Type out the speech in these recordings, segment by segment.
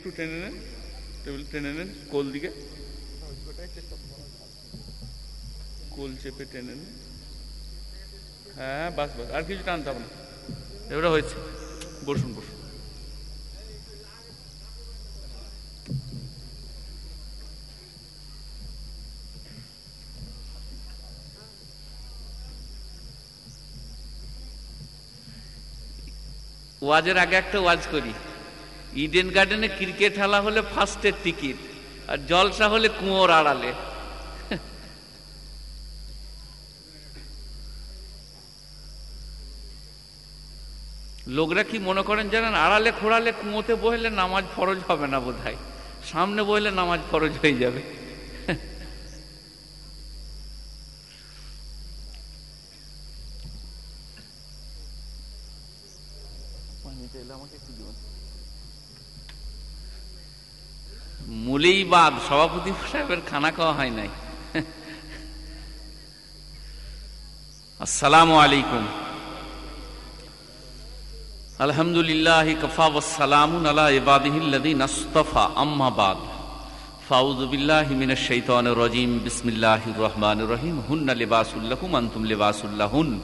একটু টেনে নেন টেবিল টেনে নেন কোল দিকে। কোল চেপে টেনে নেন হ্যাঁ বাস বাস, আর কিছু টানতে হবে না। এবারে হয়েছে। বসুন বসুন। ওয়াজের আগে একটা ওয়াজ করি। ইডেন গার্ডেনে ক্রিকেট খেলা হলে ফার্স্টের টিকিট আর জলসা হলে কুয়োর আড়ালে। লোকরা কি মনে করেন জানেন, আড়ালে খোড়ালে কুয়োতে বসলে নামাজ ফরজ হবে না বোধ সামনে বসলে নামাজ ফরজ হয়ে যাবে। মুলেই বাদ সভাপতি সাহেবের খানা খাওয়া হয় নাই। আসসালামু আলাইকুম। আলহামদুলিল্লাহ কফা ওয়াসালামুন আলা ইবাদিহিল্লাযীনা আসতাফা, আম্মা বাদ। ফাউযু বিল্লাহি মিনাশ শাইতানির রাজীম, বিসমিল্লাহির রহিম। হুন্না লিবাসুল লাকুম, আনতুম লিবাসুল লাহুন।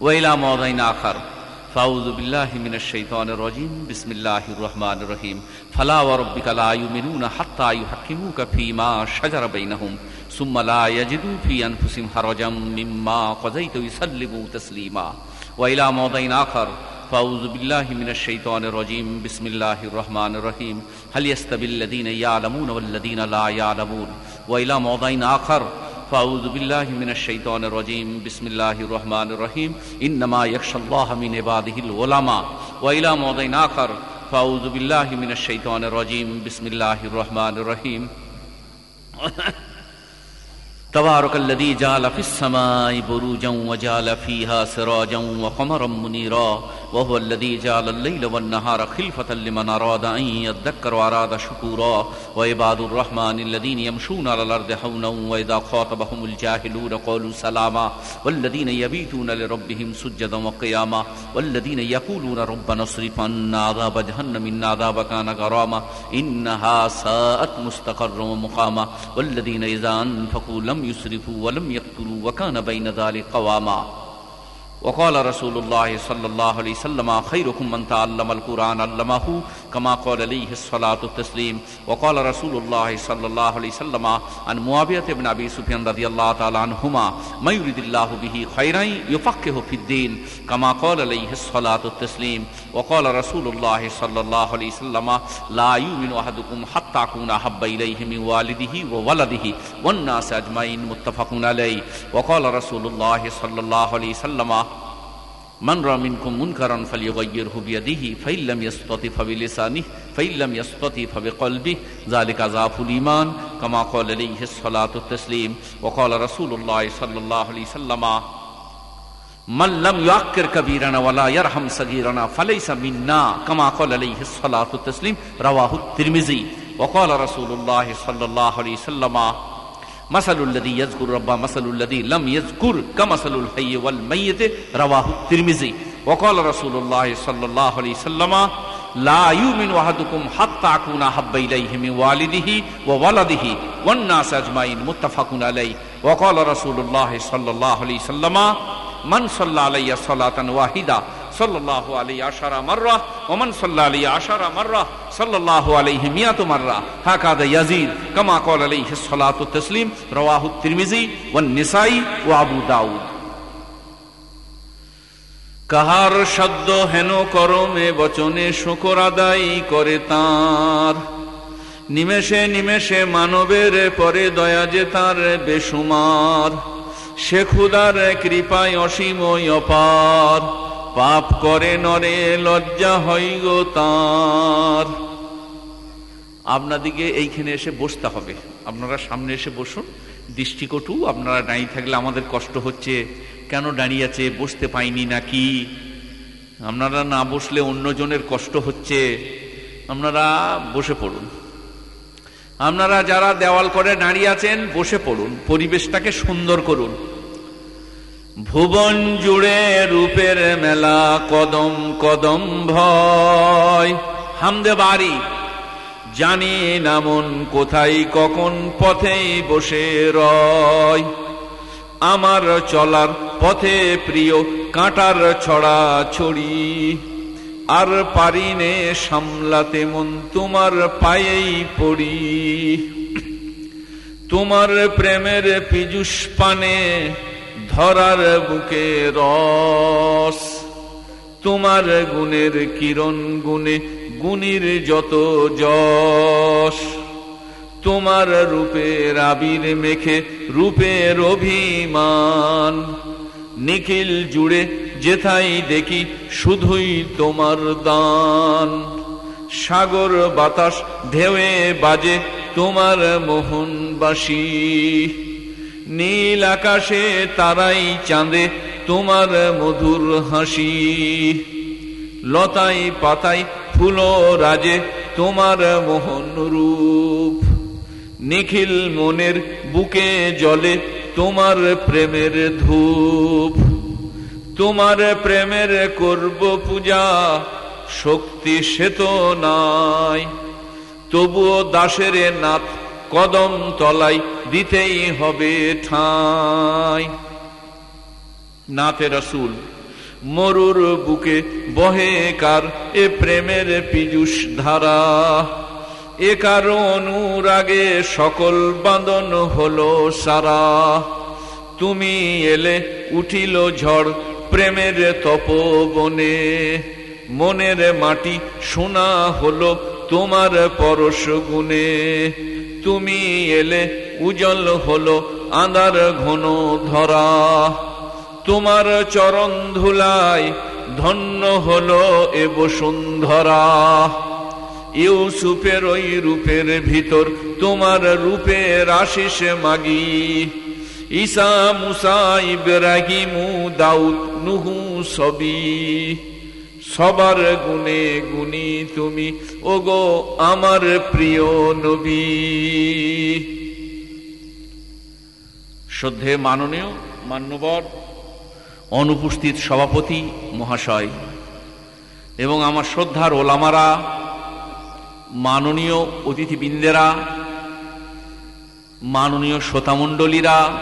ওয়া ইলা মাওদাইন আখার। فاعوذ بالله من الشيطان الرجيم. بسم الله الرحمن الرحيم. فلا وربك لا يؤمنون حتى يحكموك فيما شجر بينهم ثم لا يجدوا في أنفسهم حرجا مما قضيت ويسلموا تسليما. وإلى موضع اخر فأعوذ بالله من الشيطان الرجيم. بسم الله الرحمن الرحيم. هل يستوي الذين يعلمون والذين لا يعلمون؟ وإلى موضع اخر فأعوذ بالله من الشيطان الرجيم. بسم الله الرحمن الرحيم. إنما يخشى الله من عباده العلماء وإلى موضع آخر. فأعوذ بالله من الشيطان الرجيم. بسم الله الرحمن الرحيم. تبارك الذي جعل في السماء بروجا وجعل فيها سراجا وقمرا منيرا وهو الذي جعل الليل والنهار خلفة لمن أراد أن يذكر وأراد شكورا. وعباد الرحمن الذين يمشون على الأرض حونا وإذا خاطبهم الجاهلون قالوا سلاما. والذين يبيتون لربهم سجدا وقياما. والذين يقولون ربنا اصرف عنا عذاب جهنم إن عذاب كان غراما. إنها ساءت مستقرا ومقاما. والذين إذا أنفقوا لم يسرفوا ولم يقتلوا وكان بين ذلك قواما. وقال رسول الله صلى الله عليه وسلم خيركم من تعلم القرآن علمه كما قال عليه الصلاة والتسليم. وقال رسول الله صلى الله عليه وسلم عن معاوية بن أبي سفيان رضي الله تعالى عنهما ما يريد الله به خيرا يفقه في الدين كما قال عليه الصلاة والتسليم. وقال رسول الله صلى الله عليه وسلم لا يؤمن أحدكم حتى أكون أحب إليه من والده وولده والناس أجمعين متفق عليه. وقال رسول الله صلى الله عليه وسلم من رأى منكم منكرا فليغيره بيده فإن لم يستطع فبلسانه فإن لم يستطع فبقلبه ذلك ضعف الإيمان كما قال عليه الصلاة والتسليم. وقال رسول الله صلى الله عليه وسلم من لم يعكر كبيرنا ولا يرحم صغيرنا فليس منا. كما قال عليه الصلاة والتسليم رواه الترمذي. وقال رسول الله صلى الله عليه وسلم مثل الذي يذكر رب مثل الذي لم يذكر كمثل الحي والميت رواه الترمذي. وقال رسول الله صلى الله عليه وسلم لا يؤمن احدكم حتى اكون احب اليه من والده وولده. والناس اجمعين متفق عليه. وقال رسول الله صلى الله عليه وسلم من صلى علي صلاة واحدة সাল্লাহ আলী আশারা ওমান সাল্লা আলী আশারা সাল্লাহ হাকাদ ইয়াজিদ, কামা কল তসলিম তিরমিজি, ওয়ান নিসাই আবু দাউদ। কাহার শব্দ হেন করমে বচনে শকর আদায় করে তার। নিমেষে নিমেষে মানবের পরে দয়া যে তার বেসুমার সে ক্ষুদার কৃপায় অসীম অপার। পাপ করে নরে, লজ্জা হই গো তাঁর। আপনাদিকে এইখানে এসে বসতে হবে। আপনারা সামনে এসে বসুন। দৃষ্টিকটু, আপনারা দাঁড়িয়ে থাকলে আমাদের কষ্ট হচ্ছে। কেন দাঁড়িয়ে আছে, বসতে পাইনি নাকি? আপনারা না বসলে অন্যজনের কষ্ট হচ্ছে। আপনারা বসে পড়ুন। আপনারা যারা দেওয়াল করে দাঁড়িয়ে আছেন, বসে পড়ুন। পরিবেশটাকে সুন্দর করুন। ভুবন জুড়ে রূপের মেলা কদম কদম ভয়। হামদে বাড়ি, জানি না মন কোথায়, কখন পথেই বসে রয়। আমার চলার পথে প্রিয় কাঁটার ছড়া ছড়ি, আর পারিনে সামলাতে মন তোমার পায়েই পড়ি। তোমার প্রেমের পিজুষ পানে ধরার বুকে রস। তোমার গুণের কিরণ গুণে গুণীর যত যশ। তোমার রূপের আবির মেখে রূপের অভিমান। নিখিল জুড়ে যেথাই দেখি শুধুই তোমার দান। সাগর বাতাস ঢেউয়ে বাজে তোমার মোহনবাসী। নীল আকাশে তারাই চাঁদে তোমার মধুর হাসি। লতাই পাতাই ফুলো রাজে তোমার মোহন রূপ। নিখিল মনের বুকে জলে তোমার প্রেমের ধূপ। তোমার প্রেমের করব পূজা, শক্তি সে তো নাই। তবুও দাসের নাথ কদম তলাই দিতেই হবে ঠাঁই। নাথে রসুল, মরুর বুকে বহে কার এ প্রেমের পীযুষ ধারা? এ কারও অনুরাগে সকল বাঁধন হলো সারা? তুমি এলে উঠিল ঝড় প্রেমের তপবনে। মনের মাটি শোনা হলো তোমার পরশ গুণে। তুমি এলে উজল হলো আঁধার ঘন ধরা। তোমার চরণ ধুলায় ধন্য হলো এ বসুন্ধরা। ইউসুফের ওই রূপের ভিতর তোমার রূপের আশিস মাগি। ঈসা, মুসা, ইব্রাহিমু, দাউদ, নুহু সবি সবার গুণে গুণী তুমি। ওগো আমার প্রিয় নবী। শ্রদ্ধে মাননীয়, মান্যবর, অনুপস্থিত সভাপতি মহাশয়, এবং আমার শ্রদ্ধার ওলামারা, মাননীয় অতিথিবৃন্দেরা, মাননীয় শ্রোতামণ্ডলীরা,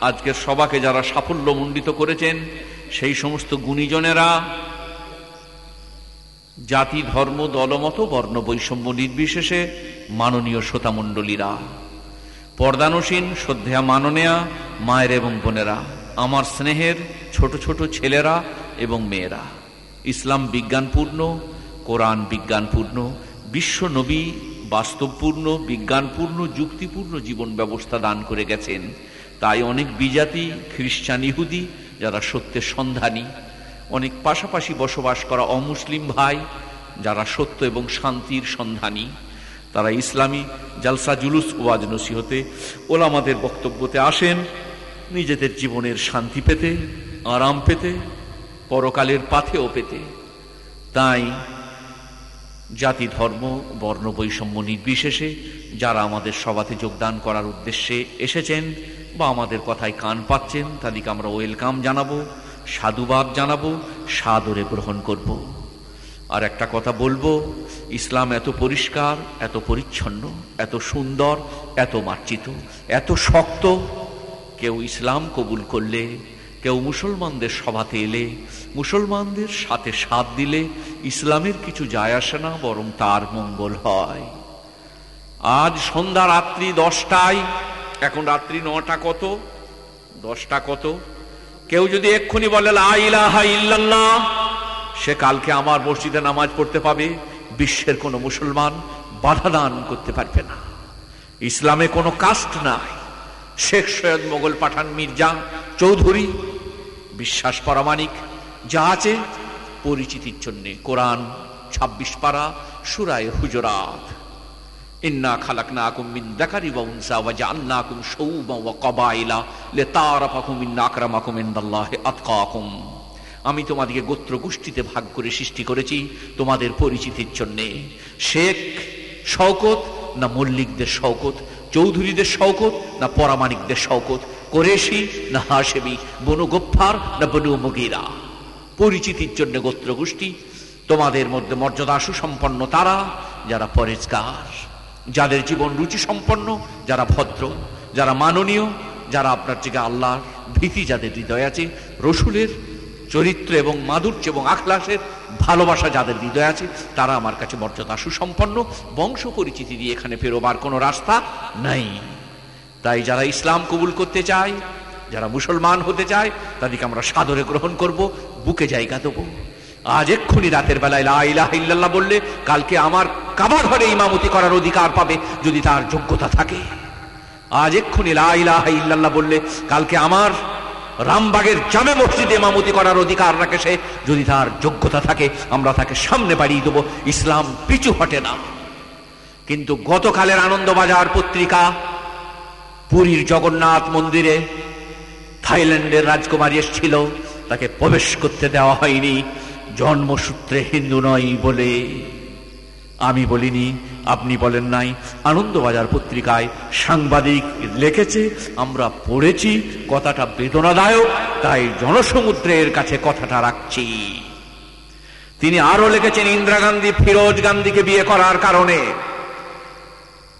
আজকের সভাকে যারা সাফল্যমণ্ডিত করেছেন, সেই সমস্ত গুণীজনেরা জাতি, ধর্ম, দলমত, বর্ণ, বৈষম্য নির্বিশেষে মাননীয় শ্রোতামণ্ডলীরা। পর্দানসীন শ্রদ্ধা মাননেয়া মায়ের এবং বোনেরা, আমার স্নেহের ছোট ছোট ছেলেরা এবং মেয়েরা। ইসলাম বিজ্ঞানপূর্ণ, কোরআন বিজ্ঞানপূর্ণ, বিশ্ব নবী বাস্তবপূর্ণ, বিজ্ঞানপূর্ণ, যুক্তিপূর্ণ জীবন ব্যবস্থা দান করে গেছেন। তাই অনেক বিজাতি, খ্রিস্টান, ইহুদি, যারা সত্যের সন্ধানী অনেক পাশাপাশি বসবাস করা অমুসলিম ভাই, যারা সত্য এবং শান্তির সন্ধানী, তারা ইসলামী জালসা জুলুস ওয়াজ নসিহতে ওলামাদের বক্তব্যতে আসেন, নিজেদের জীবনের শান্তি পেতে, আরাম পেতে, পরকালের পাথেও পেতে। তাই জাতি, ধর্ম, বর্ণ, বৈষম্য নির্বিশেষে যারা আমাদের সভাতে যোগদান করার উদ্দেশ্যে এসেছেন বা আমাদের কথায় কান পাচ্ছেন, তাদেরকে আমরা ওয়েলকাম জানাব। সাধুবাদ জানাব, সাদরে গ্রহণ করব। আর একটা কথা বলব, ইসলাম এত পরিষ্কার, এত পরিচ্ছন্ন, এত সুন্দর, এত মার্জিত, এত শক্ত। কেউ ইসলাম কবুল করলে, কেউ মুসলমানদের সভাতে এলে, মুসলমানদের সাথে সাথ দিলে ইসলামের কিছু যায় আসে না, বরং তার মঙ্গল হয়। আজ সন্ধ্যা রাত্রি দশটায়, এখন রাত্রি নটা কত? দশটা কত? কেউ যদি এক্ষুনি বলে ইল্লাল্লাহ সে কালকে আমার মসজিদে নামাজ পড়তে পাবে, বিশ্বের কোনো মুসলমান বাধা দান করতে পারবে না। ইসলামে কোনো কাস্ট নাই। শেখ সৈয়দ মোগল পাঠান মির্জা চৌধুরী, বিশ্বাস পরামানিক যা আছে পরিচিতির জন্য। কোরআন ছাব্বিশ পারা, সুরায় হুজরাত। ইন্না খালাকনাকুম মিন যাকারি ওয়া উনসা ওয়া জাআলনাকুম শুউবা ওয়া কবাইলা লিতারাফাকুম ইন্না আকরামাকুম ইনদাল্লাহি আতকাকুম আমি তোমাদেরকে গোত্র গোষ্ঠীতে ভাগ করে সৃষ্টি করেছি তোমাদের পরিচিতির জন্যে। শেখ শওকত না মল্লিকদের শওকত, চৌধুরীদের শওকত না পরামানিকদের শওকত, কোরেশি না হাসেবি বনু গোফার না বনু মগিরা। পরিচিতির জন্য গোত্র গোষ্ঠী, তোমাদের মধ্যে মর্যাদা সুসম্পন্ন তারা, যারা পরেজগার। যাদের জীবন রুচি সম্পন্ন যারা ভদ্র, যারা মাননীয়, যারা আপনার থেকে আল্লাহর ভীতি যাদের হৃদয় আছে, রসুলের চরিত্র এবং মাধুর্য এবং আখলাসের ভালোবাসা যাদের হৃদয় আছে, তারা আমার কাছে মর্যাদা সুসম্পন্ন, বংশ পরিচিতি দিয়ে এখানে ফেরোবার কোনো রাস্তা নাই। তাই যারা ইসলাম কবুল করতে চায়, যারা মুসলমান হতে চায়, তাদেরকে আমরা সাদরে গ্রহণ করব, বুকে জায়গা দেবো। আজ এক্ষুনি রাতের বেলায় ইল্লাল্লাহ বললে, কালকে আমার কাবার ঘরে ইমামতি করার অধিকার পাবে, যদি তার যোগ্যতা থাকে। আজ এক্ষুনি ইল্লাল্লাহ বললে, কালকে আমার রামবাগের জামে মসজিদে ইমামতি করার অধিকার রাখে সে, যদি তার যোগ্যতা থাকে, আমরা তাকে সামনে বাড়িয়ে দেবো, ইসলাম পিছু হটে না। কিন্তু গতকালের আনন্দবাজার পত্রিকা, পুরীর জগন্নাথ মন্দিরে থাইল্যান্ডের রাজকুমারী এসেছিল, তাকে প্রবেশ করতে দেওয়া হয়নি। জন্মসূত্রে হিন্দু নয় বলে। আমি বলিনি, আপনি বলেন নাই, আনন্দবাজার পত্রিকায় সাংবাদিক লিখেছে, আমরা পড়েছি, কথাটা বেদনাদায়ক, তাই জনসমুদ্রের কাছে কথাটা রাখছি। তিনি আরও লিখেছেন, ইন্দিরা গান্ধী ফিরোজ গান্ধীকে বিয়ে করার কারণে।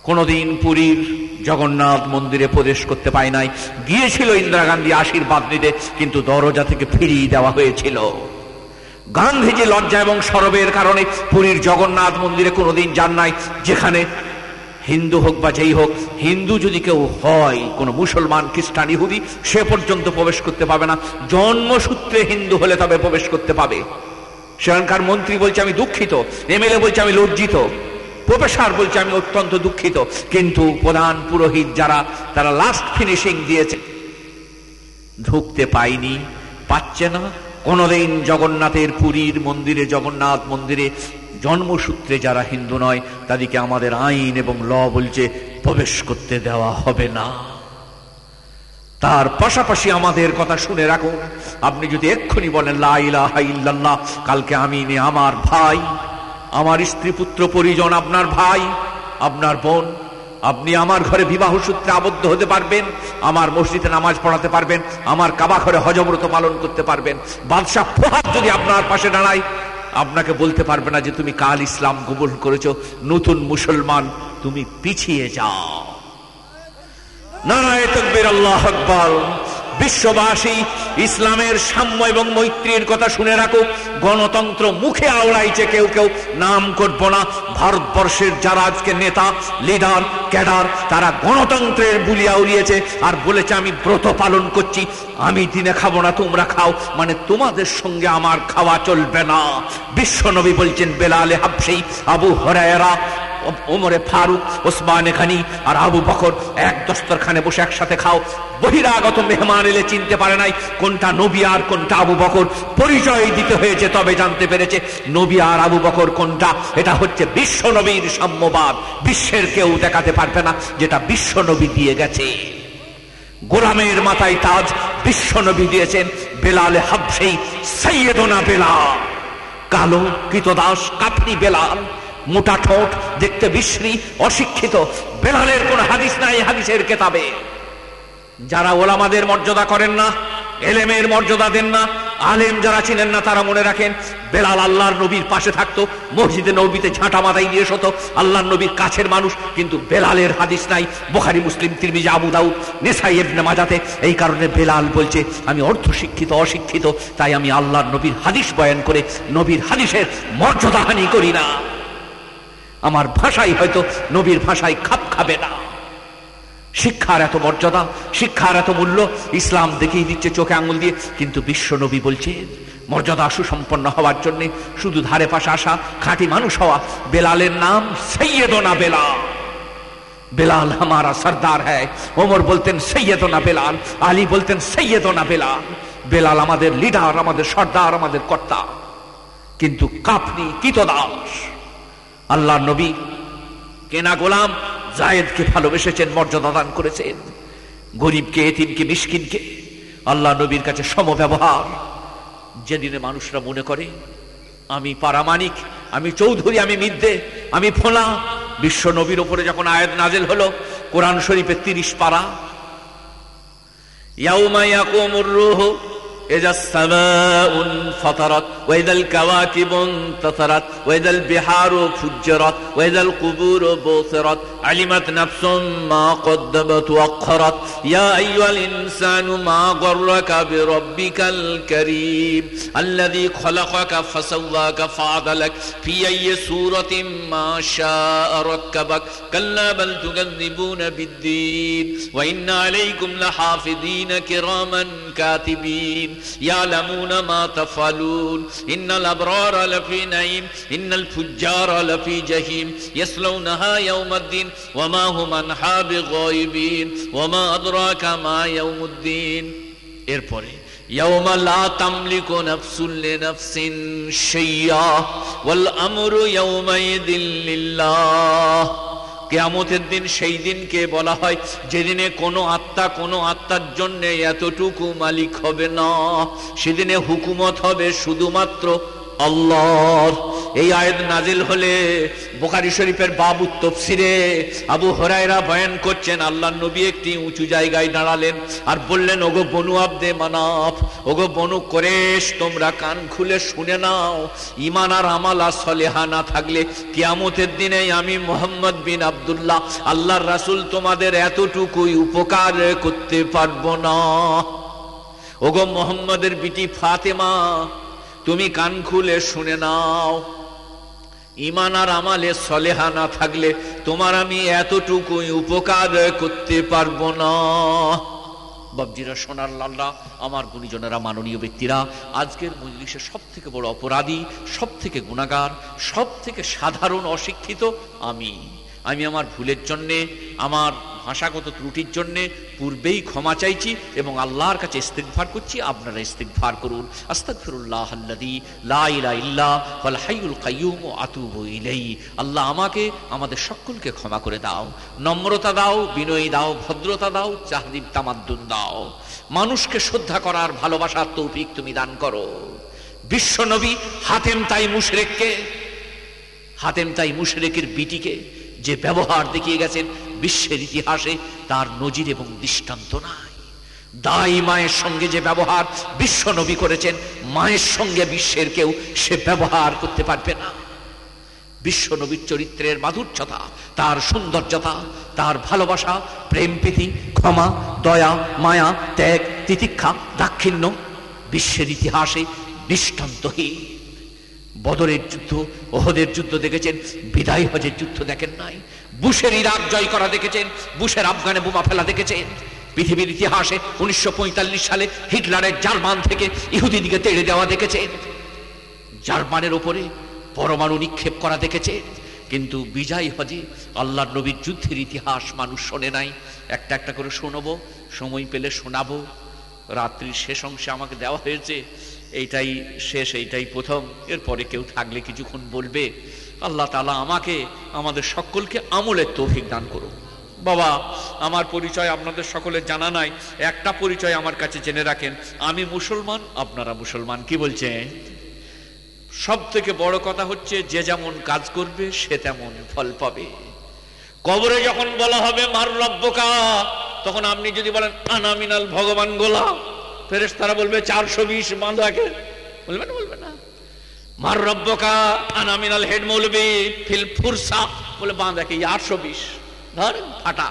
কোনদিন পুরীর জগন্নাথ মন্দিরে প্রবেশ করতে পায় নাই। গিয়েছিল ইন্দিরা গান্ধী আশীর্বাদ নিতে, কিন্তু দরজা থেকে ফিরিয়ে দেওয়া হয়েছিল। গান্ধীজি লজ্জা এবং সরবের কারণে পুরীর জগন্নাথ মন্দিরে কোনোদিন যান নাই, যেখানে হিন্দু হোক বা যেই হোক, হিন্দু যদি কেউ হয়, কোন মুসলমান, খ্রিস্টান, ইহুদি, সে পর্যন্ত প্রবেশ করতে পাবে না। জন্মসূত্রে হিন্দু হলে তবে প্রবেশ করতে পাবে। সেখানকার মন্ত্রী বলছে, আমি দুঃখিত। এমএলএ বলছে, আমি লজ্জিত। প্রফেসর বলছে, আমি অত্যন্ত দুঃখিত। কিন্তু প্রধান পুরোহিত যারা, তারা লাস্ট ফিনিশিং দিয়েছে। ঢুকতে পাইনি, পাচ্ছে না। কোনদিন জগন্নাথের পুরীর মন্দিরে, জগন্নাথ মন্দিরে জন্মসূত্রে যারা হিন্দু নয়, তাদেরকে আমাদের আইন এবং ল বলছে, প্রবেশ করতে দেওয়া হবে না। তার পাশাপাশি আমাদের কথা শুনে রাখুন আপনি যদি এক্ষুনি বলেন লাইল্লাহ কালকে আমি নে আমার ভাই, আমার স্ত্রী পুত্র পরিজন আপনার ভাই, আপনার বোন আপনি আমার ঘরে বিবাহ সূত্রে আবদ্ধ হতে পারবেন, আমার মসজিদে নামাজ পড়াতে পারবেন, আমার কাবা ঘরে হজব্রত পালন করতে পারবেন। বাদশাহ প্রভাব যদি আপনার পাশে দাঁড়ায়, আপনাকে বলতে পারবে না যে তুমি কাল ইসলাম কবুল করেছ, নতুন মুসলমান, তুমি পিছিয়ে যাও। না এত তকবির, আল্লাহ আকবর। বিশ্ববাসী, ইসলামের সাম্য এবং মৈত্রীর কথা শুনে রাখো। গণতন্ত্র মুখে আওড়াইছে কেউ কেউ, নাম করব না। ভারতবর্ষের যারা আজকে নেতা, লিডার, ক্যাডার, তারা গণতন্ত্রের বুলিয়া উড়িয়েছে আর বলেছে, আমি ব্রত পালন করছি, আমি দিনে খাব না, তোমরা খাও। মানে তোমাদের সঙ্গে আমার খাওয়া চলবে না। বিশ্বনবী বলছেন, বেলালে হাবসেই আবু হরায়রা ওমরে ফারুক, ওসমান খানি আর আবু বকর এক দস্তরখানে বসে একসাথে খাও। বহিরাগত মেহমান এলে চিনতে পারে নাই কোনটা নবী আর কোনটা আবু বকর। পরিচয় দিতে হয়েছে, তবে জানতে পেরেছে নবী আর আবু বকর কোনটা। এটা হচ্ছে বিশ্ব নবীর সাম্যবাদ। বিশ্বের কেউ দেখাতে পারবে না যেটা বিশ্ব নবী দিয়ে গেছে। গোলামের মাথায় তাজ বিশ্ব নবী দিয়েছেন বেলালে হাবসেই সৈয়দনা বেলাল। কালো কৃতদাস, কাপড়ি বেলাল। মোটা ঠোঁট, দেখতে বিশ্রী, অশিক্ষিত। বেলালের কোন হাদিস নাই হাদিসের কেতাবে। যারা ওলামাদের মর্যাদা করেন না, এলেমের মর্যাদা দেন না, আলেম যারা চিনেন না, তারা মনে রাখেন, বেলাল আল্লাহর নবীর পাশে থাকতো, মসজিদে নবীতে ঝাঁটা মাথায় দিয়ে শত, আল্লাহর নবীর কাছের মানুষ, কিন্তু বেলালের হাদিস নাই। বোখারি, মুসলিম, তিরমিজি, আবু দাউদ, নেসাই এবনে মাজাতে। এই কারণে বেলাল বলছে, আমি অর্ধ শিক্ষিত অশিক্ষিত, তাই আমি আল্লাহর নবীর হাদিস বয়ান করে, নবীর হাদিসের মর্যাদাহানি করি না। আমার ভাষাই হয়তো নবীর ভাষায় খাপ খাবে না। শিক্ষার এত মর্যাদা, শিক্ষার এত মূল্য, ইসলাম দেখিয়ে দিচ্ছে চোখে আঙুল দিয়ে। কিন্তু বিশ্ব নবী বলছে মর্যাদা সুসম্পন্ন হওয়ার জন্য শুধু ধারে পাশে আসা খাঁটি মানুষ হওয়া বেলালের নাম সৈয়দনা বেলা বেলাল হামারা সর্দার হ্যায়। ওমর বলতেন সৈয়দনা বেলাল, আলী বলতেন সৈয়দনা বেলাল। বেলাল আমাদের লিডার আমাদের সর্দার, আমাদের কর্তা। কিন্তু কাপনি কিতদাস। আল্লাহ নবী, কেনা গোলাম জায়েদকে ভালোবেসেছেন, মর্যাদা দান করেছেন। গরিবকে, এতিমকে, মিসকিনকে আল্লাহ নবীর কাছে সমব্যবহার। যেদিনে মানুষরা মনে করে, আমি পারামানিক আমি চৌধুরী, আমি মিদ্দে আমি ফোলা, বিশ্ব নবীর ওপরে যখন আয়াত নাজেল হলো, কোরআন শরীফের তিরিশ পারা, ইয়াউমা ইয়াকুমুর রূহ إذا السماء انفطرت وإذا الكواكب انتثرت وإذا البحار فجرت وإذا القبور بوثرت علمت نفس ما قدمت وقرت يا أيها الإنسان ما غرك بربك الكريم؟ الذي خلقك فسواك فعدلك. في أي سورة ما شاء ركبك؟ كلا بل تكذبون بالدين. وإن عليكم لحافظين كراما كاتبين. يعلمون ما تفعلون إن الأبرار لفي نعيم إن الفجار لفي جحيم يصلونها يوم الدين وما هم عنها بغائبين وما أدراك ما يوم الدين এরপরে يوم لا تملك نفس لنفس شيئا والأمر يومئذ لله কেয়ামতের দিন সেই দিনকে বলা হয়, যেদিনে কোনো আত্মা কোনো আত্মার জন্যে এতটুকু মালিক হবে না। সেদিনে হুকুমত হবে শুধুমাত্র আল্লাহর। এই আয়াত নাজিল হলে বোকারি শরীফের বাবু তফসিরে আবু হরাইরা বয়ান করছেন আল্লাহ নবী একটি উঁচু জায়গায় দাঁড়ালেন আর বললেন, ওগো বনু আব্দে মানাফ, ওগো বনু করেশ, তোমরা কান খুলে শুনে নাও ইমান আর আমালা সলেহা না থাকলে কিয়ামতের দিনে আমি মোহাম্মদ বিন আবদুল্লাহ, আল্লাহর রাসুল তোমাদের এতটুকুই উপকার করতে পারব না। ওগো মোহাম্মদের বিটি ফাতেমা তুমি কান খুলে শুনে নাও। ইমান আর আমালে সলেহা না থাকলে তোমার আমি এতটুকুই উপকার করতে পারব না। বাবজিরা সোনার লাল্লা আমার গুণীজনেরা, মাননীয় ব্যক্তিরা, আজকের মজলিসে সব থেকে বড় অপরাধী সব থেকে গুণাগার সব থেকে সাধারণ অশিক্ষিত আমি। আমি আমার ভুলের জন্যে, আমার ভাষাগত ত্রুটির জন্যে পূর্বেই ক্ষমা চাইছি এবং আল্লাহর কাছে ইস্তেকভার করছি। আপনারা ইস্তেকভার করুন। আল্লাহ আমাকে, আমাদের সকলকে ক্ষমা করে দাও। নম্রতা দাও, বিনয়ী দাও, ভদ্রতা দাও চাহদিব তামাদ্দুন দাও। মানুষকে শ্রদ্ধা করার ভালোবাসার তৌফিক তুমি দান করো। বিশ্ব নবী হাতেম তাই মুশরেককে, হাতেম তাই মুশরেকের বিটিকে যে ব্যবহার দেখিয়ে গেছেন বিশ্বের ইতিহাসে তার নজির এবং দৃষ্টান্ত নাই। দাই মায়ের সঙ্গে যে ব্যবহার বিশ্ব নবী করেছেন, মায়ের সঙ্গে বিশ্বের কেউ সে ব্যবহার করতে পারবে না। বিশ্ব নবীর চরিত্রের মাধুর্যতা, তার সৌন্দর্যতা, তার ভালোবাসা, প্রেম প্রীতি, ক্ষমা, দয়া, মায়া, ত্যাগ, তিতিক্ষা, দাক্ষিণ্য বিশ্বের ইতিহাসে দৃষ্টান্তহীন। বদরের যুদ্ধ, ওহদের যুদ্ধ দেখেছেন, বিদায় হজের যুদ্ধ দেখেন নাই, বুশের ইরাক জয় করা দেখেছেন, বুশের আফগানে বোমা ফেলা দেখেছেন। পৃথিবীর ইতিহাসে উনিশশো পঁয়তাল্লিশ সালে হিটলারের জার্মান থেকে ইহুদিদিকে তেড়ে দেওয়া দেখেছেন। জার্মানের ওপরে পরমাণু নিক্ষেপ করা দেখেছে কিন্তু বিজয় হজে আল্লাহ নবীর যুদ্ধের ইতিহাস মানুষ শোনে নাই। একটা একটা করে শোনাবো, সময় পেলে শোনাবো। রাত্রির শেষ অংশে আমাকে দেওয়া হয়েছে এইটাই শেষ, এইটাই প্রথম। এরপরে কেউ থাকলে কিছুক্ষণ বলবে, আল্লাহ তালা আমাকে, আমাদের সকলকে আমলের তৌফিক দান করুন। বাবা, আমার পরিচয় আপনাদের সকলের জানা নাই। একটা পরিচয় আমার কাছে জেনে রাখেন, আমি মুসলমান, আপনারা মুসলমান, কি বলছেন? সব থেকে বড় কথা হচ্ছে, যে যেমন কাজ করবে, সে তেমন ফল পাবে। কবরে যখন বলা হবে, মার রব্বকা তখন আপনি যদি বলেন আনামিনাল ভগবান গোলা ফেরেস তারা বলবে, চারশো বিশ বাঁধাকে বলবে না বলবে না। মার রব্বকা আনামিনাল হেড মৌলবি ফিল ফুরসা। বলে বাঁধাকে আটশো বিশ। ধর, ফাটা।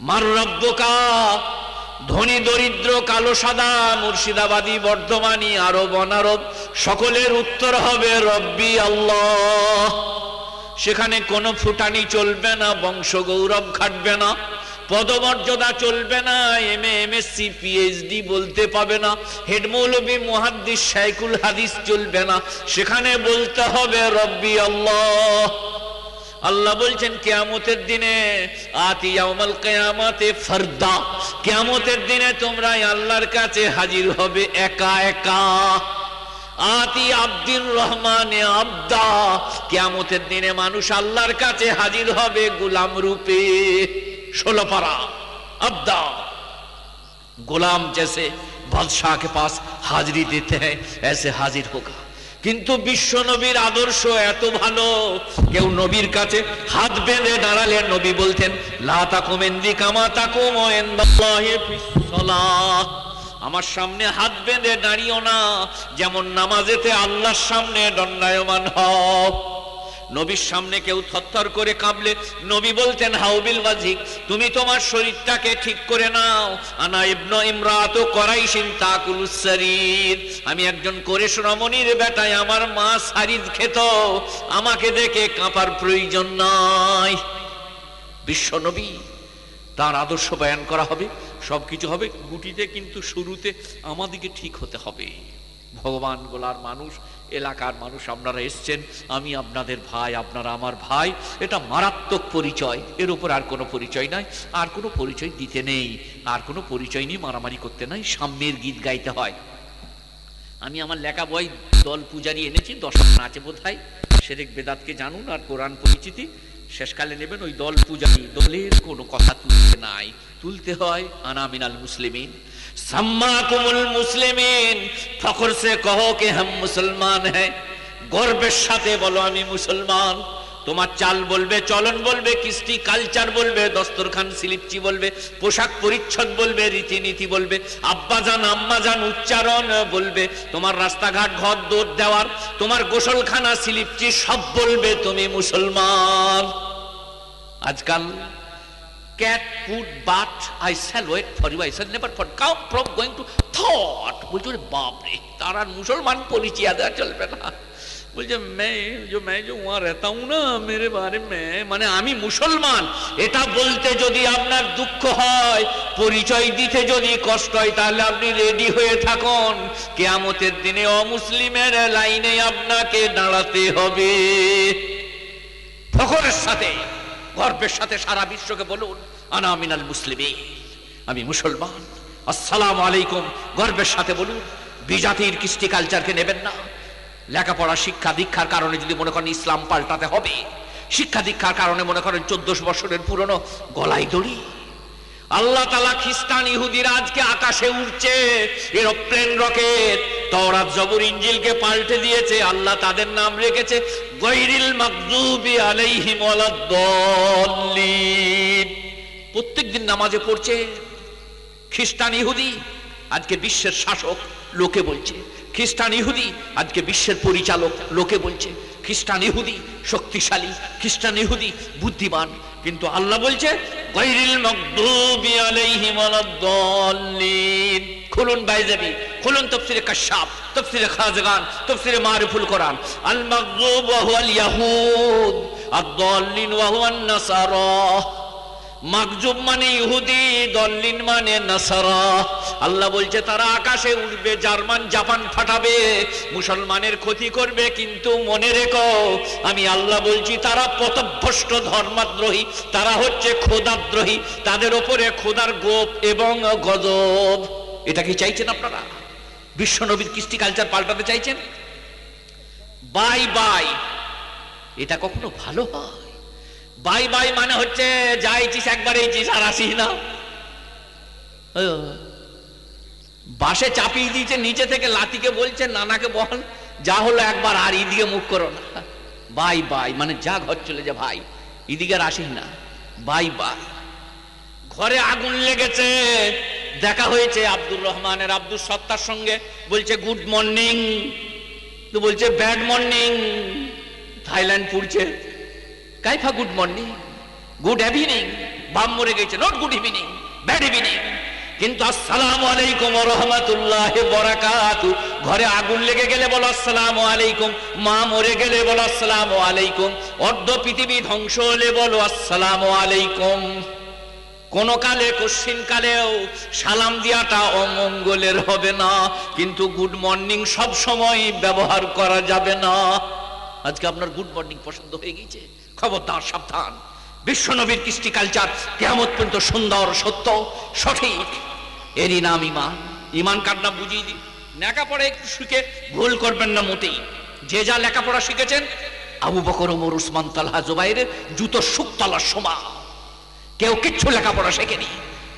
মার রব্বকা ধনী, দরিদ্র, কালো, সাদা, মুর্শিদাবাদী, বর্ধমানী, আরব, অনারব, সকলের উত্তর হবে রব্বি আল্লাহ। সেখানে কোনো ফুটানি চলবে না বংশ গৌরব খাটবে না। পদমর্যাদা চলবে না এম এম এসসি পিএইচডি বলতে পাবে না, হেড মৌলবী মুহাদ্দিস শাইকুল হাদিস চলবে না। সেখানে বলতে হবে, রব্বি আল্লাহ। আল্লাহ বলছেন, কেয়ামতের দিনে আতি ইয়াউমাল কিয়ামাতে ফরদা। কেয়ামতের দিনে তোমরা আল্লাহর কাছে হাজির হবে একা একা। আতি আব্দুর রহমানে আব্দা। কেয়ামতের দিনে মানুষ আল্লাহর কাছে হাজির হবে গোলাম রূপে। ষোলো পারা আব্দা গোলাম जैसे बादशाह के पास हाजिरी देते हैं ऐसे हाजिर होगा কিন্তু বিশ্ব নবীর আদর্শ এত ভালো কেউ নবীর কাছে হাত বেঁধে দাঁড়ালে নবী বলতেন লা তাকুমেন্দি কামা তাকুম আমার সামনে হাত বেঁধে দাঁড়িও না যেমন নামাজেতে আল্লাহর সামনে দণ্ডায়মান হও নবীর সামনে কেউ থরথর করে কাঁপলে, নবী বলতেন হাউবিল বাজিক তুমি তোমার শরীরটাকে ঠিক করে নাও। আনা ইবন ইমরাত করাইশিন তাকুলুস শরীর আমি একজন কোরেশ রমণীর বেটায় আমার মা সারিদ খেত, আমাকে দেখে কাঁপার প্রয়োজন নাই। বিশ্ব নবী, তার আদর্শ বয়ান করা হবে, সবকিছু হবে, গুটিতে কিন্তু শুরুতে আমাদিকে ঠিক হতে হবে। ভগবান গোলার মানুষ, এলাকার মানুষ, আপনারা এসছেন, আমি আপনাদের ভাই, আপনারা আমার ভাই। এটা মারাত্মক পরিচয়, এর উপর আর কোনো পরিচয় নাই, আর কোনো পরিচয় দিতে নেই, আর কোনো পরিচয় নিয়ে মারামারি করতে নাই, সাম্যের গীত গাইতে হয়। আমি আমার লেখা বই দল পূজারি এনেছি দশটা নাচে বোধ হয় সেরেক বেদাতকে জানুন আর কোরআন পরিচিতি শেষকালে নেবেন ওই দল পূজারি। দলের কোনো কথা তুলতে নাই। তুলতে হয় আনামিনাল মুসলিমিন। সাম্মাকুমুল মুসলিমিন। ফখর সে কহো কে হাম মুসলমান হ্যাঁ গর্বের সাথে বলো আমি মুসলমান। তোমার চাল বলবে, চলন বলবে, কৃষ্টি কালচার বলবে, দস্তরখান সিলিপচি বলবে, পোশাক পরিচ্ছদ বলবে, রীতিনীতি বলবে, আব্বাজান, আম্মাজান উচ্চারণ বলবে, তোমার রাস্তাঘাট, ঘর দৌড় দেওয়ার, তোমার গোসলখানা, সিলিপচি সব বলবে তুমি মুসলমান। আজকাল cat food but I shall wait for you, I shall never for come from going to thought. বলছে বাপরে, তার মুসলমান পরিচয় দেওয়া চলবে না। বলছে মা রেতা না মেরে বারে মানে আমি মুসলমান, এটা বলতে যদি আপনার দুঃখ হয়, পরিচয় দিতে যদি কষ্ট হয়, তাহলে আপনি রেডি হয়ে থাকুন। কেয়ামতের দিনে অমুসলিমের লাইনে আপনাকে দাঁড়াতে হবে। ফখরের সাথে, গর্বের সাথে সারা বিশ্বকে বলুন, আনা মিনাল মুসলিমে আমি মুসলমান। আসসালাম আলাইকুম। গর্বের সাথে বলুন, বিজাতির কৃষ্টি কালচারকে নেবেন না। লেখাপড়া, শিক্ষা, দীক্ষার কারণে যদি মনে করেন ইসলাম পাল্টাতে হবে, শিক্ষা, দীক্ষার কারণে মনে করেন চোদ্দশো বছরের পুরনো গলায় দড়ি। আল্লাহ তালা খ্রিস্টান ইহুদিরা আজকে আকাশে উঠছে এরোপ্লেন রকেট, তওরাত জবর ইঞ্জিলকে পাল্টে দিয়েছে, আল্লাহ তাদের নাম রেখেছে গৈরিল প্রত্যেকদিন নামাজে পড়ছে খ্রিস্টান ইহুদি আজকে বিশ্বের শাসক লোকে বলছে। খ্রিস্টান ইহুদি, আজকে বিশ্বের পরিচালক লোকে বলছে। খ্রিস্টান ইহুদি শক্তিশালী, খ্রিস্টান ইহুদি বুদ্ধিমান। কিন্তু আল্লাহ বলছে খুলুন বাইজাবি, খুলুন তফসিরে কাশাব তফসিরে খাজগান তফসিরে মারিফুল কোরআন। আল মকদুব ওয়া হুয়াল ইয়াহুদ, আদ-দাল্লিন ওয়া হুয়ান নাসারা। মাকজুব মানে ইহুদি, দল্লিন মানে নাসারা। আল্লাহ বলছে, তারা আকাশে উঠবে জার্মান, জাপান ফাটাবে, মুসলমানের ক্ষতি করবে, কিন্তু মনে রেখো, আমি আল্লাহ বলছি, তারা পথভ্রষ্ট ধর্মাদ্রোহী, তারা হচ্ছে খোদাদ্রোহী তাদের ওপরে খোদার গোপ এবং গজব। এটা কি চাইছেন আপনারা? বিশ্বনবীর কৃষ্টি কালচার পাল্টাতে চাইছেন? Bye bye. এটা কখনো ভালো হয়? বাই বাই মানে হচ্ছে যাইছিস একবার এইছিস আর আসিস না। বাসে চাপিয়ে দিয়েছে, নিচে থেকে লাতিকে বলছে, নানাকে বল, যা হলো একবার, আর ইদিকে মুখ করো না। বাই বাই মানে যা ঘর চলে যা ভাই ইদিকে আর আসিস না। Bye bye. ঘরে আগুন লেগেছে। দেখা হয়েছে আব্দুর রহমানের আব্দুল সত্তার সঙ্গে। বলছে, গুড মর্নিং। তো বলছে, ব্যাড মর্নিং। থাইল্যান্ড পুড়ছে। কাইফা গুড মর্নিং, গুড ইভিনিং বাম মরে গেছে not good evening bad evening কিন্তু আসসালামু আলাইকুম রাহমাতুল্লাহি বারাকাতু। ঘরে আগুন লেগে গেলে বলো আসসালামু আলাইকুম, মা মরে গেলে বলো আসসালামু আলাইকুম, অর্ধ পৃথিবী ধ্বংস হলে বলো আসসালামু আলাইকুম। কোন কালে কশ্চিন কালেও সালাম দিয়াটা অমঙ্গলের হবে না, কিন্তু গুড মর্নিং সব সময় ব্যবহার করা যাবে না। আজকে আপনার গুড মর্নিং পছন্দ হয়ে গেছে খবরদার, সাবধান। বিশ্বনবীর কৃষ্টি কালচার কেমন পর্যন্ত সুন্দর, সত্য, সঠিক। এরই নাম ইমান ইমান কার নাম বুঝিয়ে দিই? লেখাপড়া একটু শিখে ভুল করবেন না মোটেই। যে যা লেখাপড়া শিখেছেন, আবু বকর, ওমর, উসমান, তালহা জুবাইরের জুতো শুকতলার সমান। কেউ কিচ্ছু লেখাপড়া শেখেনি।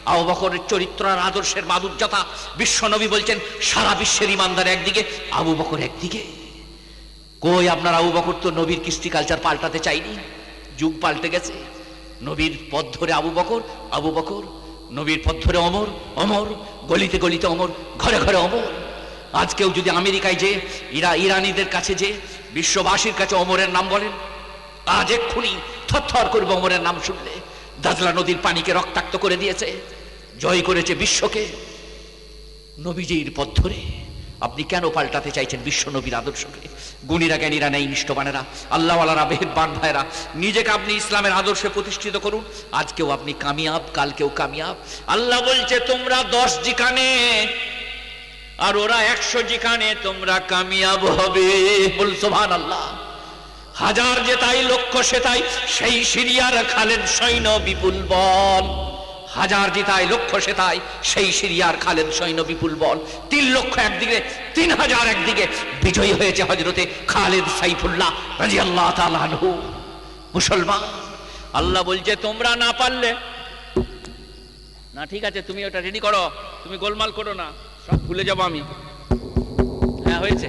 আবু বকরের চরিত্র আর আদর্শের মাধুর্যতা বিশ্বনবী বলছেন, সারা বিশ্বের ইমানদার একদিকে, আবু বকর একদিকে। কই আপনার আবু বকর তো নবীর কৃষ্টি কালচার পাল্টাতে চাইনি যুগ পাল্টে গেছে। নবীর পথ ধরে আবু বকর আবু বকর, নবীর পথ ধরে অমর অমর, গলিতে গলিতে অমর, ঘরে ঘরে অমর। আজকেও যদি আমেরিকায় যে ইরা, ইরানিদের কাছে যে বিশ্ববাসীর কাছে অমরের নাম বলেন, আজ এক্ষুনি থরথর করবে অমরের নাম শুনলে। দাজলা নদীর পানিকে রক্তাক্ত করে দিয়েছে, জয় করেছে বিশ্বকে। নবীজির পথ ধরে আপনি কেন পাল্টাতে চাইছেন বিশ্ব নবীর আদর্শকে? গুণীরা, জ্ঞানীরা নেই নিষ্ঠবানেরা আল্লাহওয়ালারা, বেহেদবান ভাইরা নিজেকে আপনি ইসলামের আদর্শে প্রতিষ্ঠিত করুন। আজকেও আপনি কামিয়াব, কালকেও কামিয়াব। আল্লাহ বলছে, তোমরা দশ জিকানে আর ওরা একশো জিকানে তোমরা কামিয়াব হবে। বল সোভান আল্লাহ হাজার যে তাই লক্ষ সে তাই সেই সিরিয়ার খালেদ সৈন্য বিপুল বল। হাজার জিতায়, লক্ষ সে তাই সেই সিরিয়ার খালেদ সৈন্য বিপুল বল। তিন লক্ষ একদিকে, তিন হাজার একদিকে বিজয়ী হয়েছে হজরতে খালেদ সাইফুল্লাহ রাজি আল্লাহ মুসলমান, আল্লাহ বলছে, তোমরা না পারলে না, ঠিক আছে, তুমি ওটা রেডি করো। তুমি গোলমাল করো না। সব ভুলে যাব আমি। হ্যাঁ হয়েছে।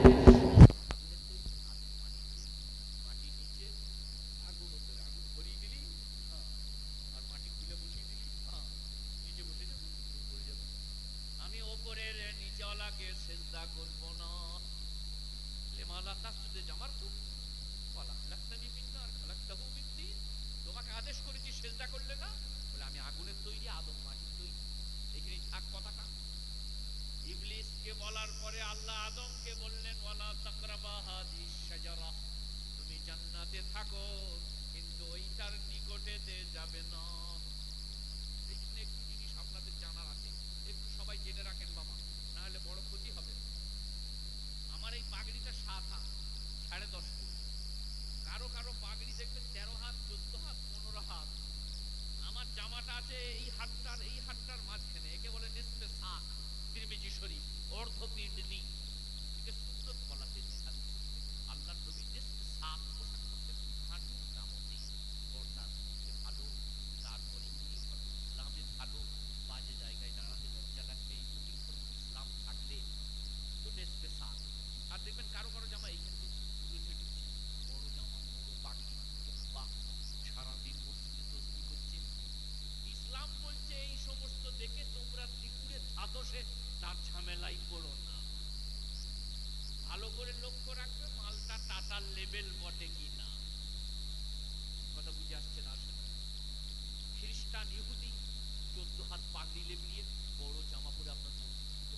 পাগড়ি লেপিয়ে বড় জামা পরে আপনার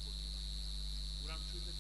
করতে পারে। কোরআন শরীফের